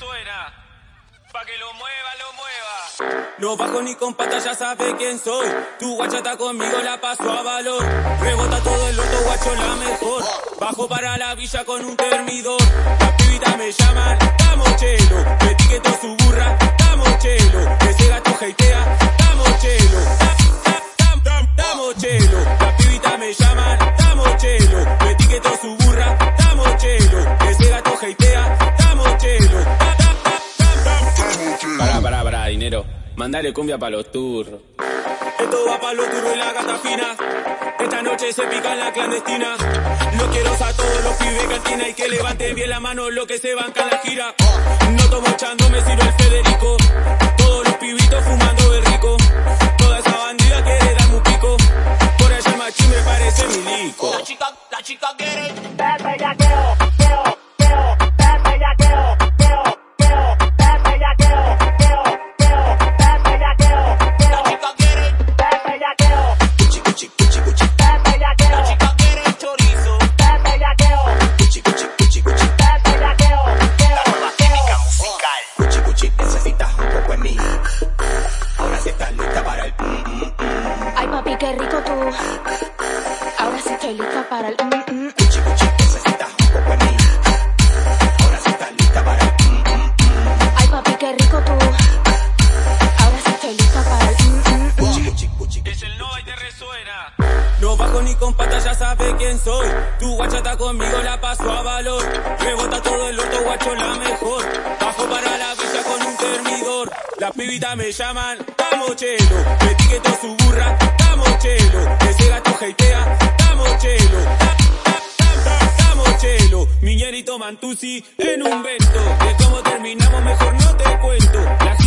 resuena. Pa' que lo mueva, lo mueva. No bajo ni con patas, ya sabe quién soy. Tu guacha está conmigo, la paso a valor. Rebota todo el otro guacho, la mejor. Bajo para la villa con un termidor. Las pibitas me llaman, estamos chelo. Me etiqueto su burra, dinero. Mandale cumbia pa' los turros. Esto va pa' los turros y la gata fina. Esta noche se pica en la clandestina. No quiero a todos los pibes cantina y que levanten bien la mano lo que se banca en la gira. No tomo echando, me sirve el Federico. Todos los pibitos fumando de rico. Toda esa bandida quiere darme un pico. Por allá el machín me parece milico. La chica, la chica quiere. Qué rico tú. Ahora sí estoy lista para el. mm, mm. Ay, papi, qué rico tú. Ahora sí estoy lista para el. mm, mm, Es el Nova y te resuena. No bajo ni con patas, ya sabe quién soy. Tu guacha está conmigo, la paso a valor. Rebota todo el otro guacho, la mejor. Bajo para la villa con un termidor. Las pibitas me llaman, estamos chelo. Me etiqueto su burra, estamos chelo. Ese gato heitea, estamos chelo. Estamos chelo. Miñerito Mantusi en un vento. De cómo terminamos, mejor no te cuento. La